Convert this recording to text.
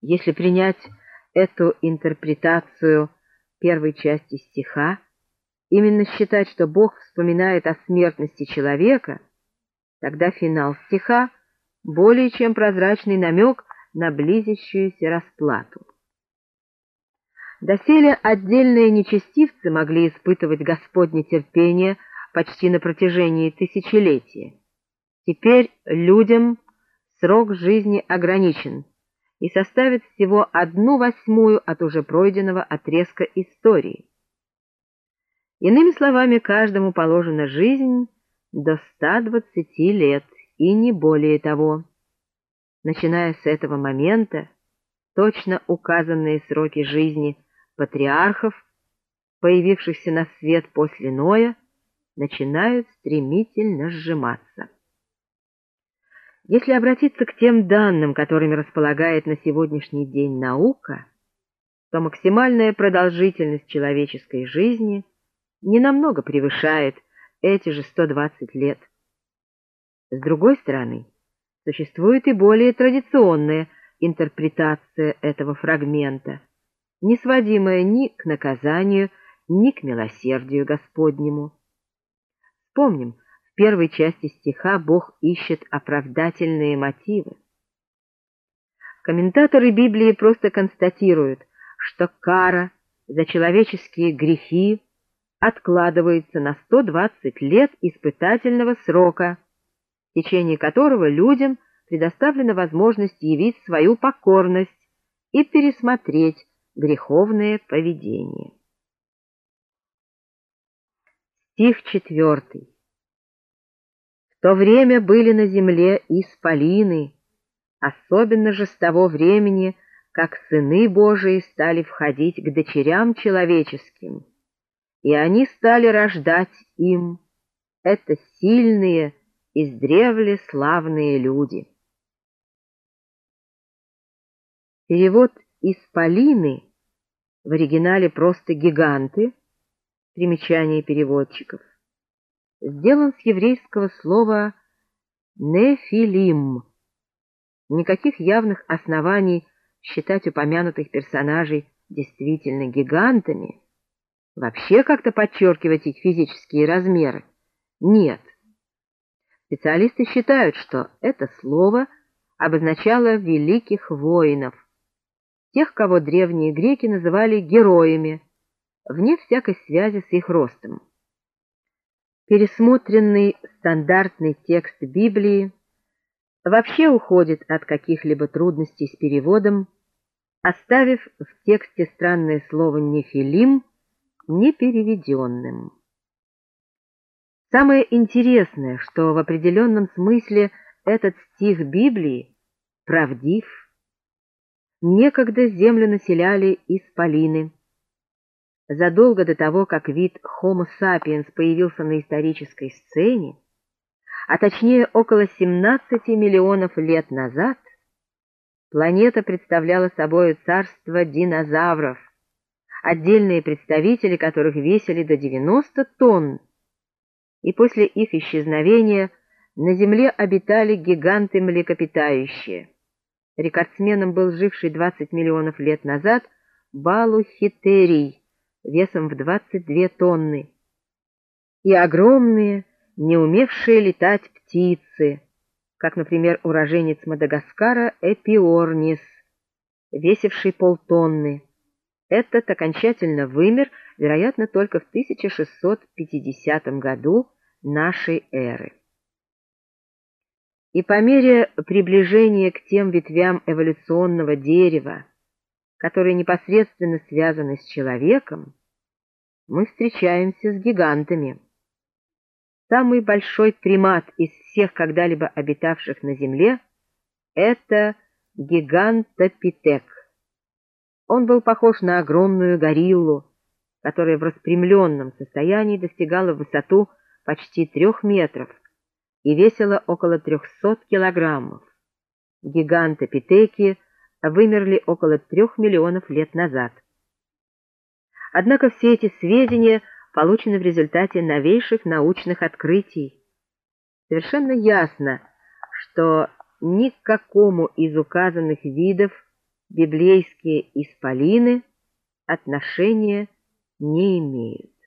Если принять эту интерпретацию первой части стиха, именно считать, что Бог вспоминает о смертности человека, тогда финал стиха более чем прозрачный намек на близящуюся расплату. Доселе отдельные нечестивцы могли испытывать Господне терпение почти на протяжении тысячелетия. Теперь людям срок жизни ограничен и составит всего одну восьмую от уже пройденного отрезка истории. Иными словами, каждому положена жизнь до 120 лет и не более того. Начиная с этого момента, точно указанные сроки жизни патриархов, появившихся на свет после Ноя, начинают стремительно сжиматься. Если обратиться к тем данным, которыми располагает на сегодняшний день наука, то максимальная продолжительность человеческой жизни не намного превышает эти же 120 лет. С другой стороны, существует и более традиционная интерпретация этого фрагмента, не сводимая ни к наказанию, ни к милосердию Господнему. Вспомним, первой части стиха Бог ищет оправдательные мотивы. Комментаторы Библии просто констатируют, что кара за человеческие грехи откладывается на 120 лет испытательного срока, в течение которого людям предоставлена возможность явить свою покорность и пересмотреть греховное поведение. Стих четвертый. В то время были на земле исполины, особенно же с того времени, как сыны Божии стали входить к дочерям человеческим, и они стали рождать им. Это сильные, издревле славные люди. Перевод «исполины» в оригинале просто «гиганты» примечание переводчиков сделан с еврейского слова «нефилим». Никаких явных оснований считать упомянутых персонажей действительно гигантами, вообще как-то подчеркивать их физические размеры, нет. Специалисты считают, что это слово обозначало великих воинов, тех, кого древние греки называли героями, вне всякой связи с их ростом. Пересмотренный стандартный текст Библии вообще уходит от каких-либо трудностей с переводом, оставив в тексте странное слово «нефилим» непереведенным. Самое интересное, что в определенном смысле этот стих Библии правдив. Некогда землю населяли исполины. Задолго до того, как вид Homo sapiens появился на исторической сцене, а точнее около 17 миллионов лет назад, планета представляла собой царство динозавров, отдельные представители которых весили до 90 тонн, и после их исчезновения на Земле обитали гиганты млекопитающие. Рекордсменом был живший 20 миллионов лет назад Балухитерий весом в 22 тонны. И огромные, не умевшие летать птицы, как, например, уроженец Мадагаскара Эпиорнис, весивший полтонны. Этот окончательно вымер, вероятно, только в 1650 году нашей эры. И по мере приближения к тем ветвям эволюционного дерева, которые непосредственно связаны с человеком, мы встречаемся с гигантами. Самый большой примат из всех когда-либо обитавших на Земле — это гигантопитек. Он был похож на огромную гориллу, которая в распрямленном состоянии достигала высоту почти трех метров и весила около 300 килограммов. Гиганты-питеки вымерли около трех миллионов лет назад. Однако все эти сведения получены в результате новейших научных открытий. Совершенно ясно, что ни к какому из указанных видов библейские исполины отношения не имеют.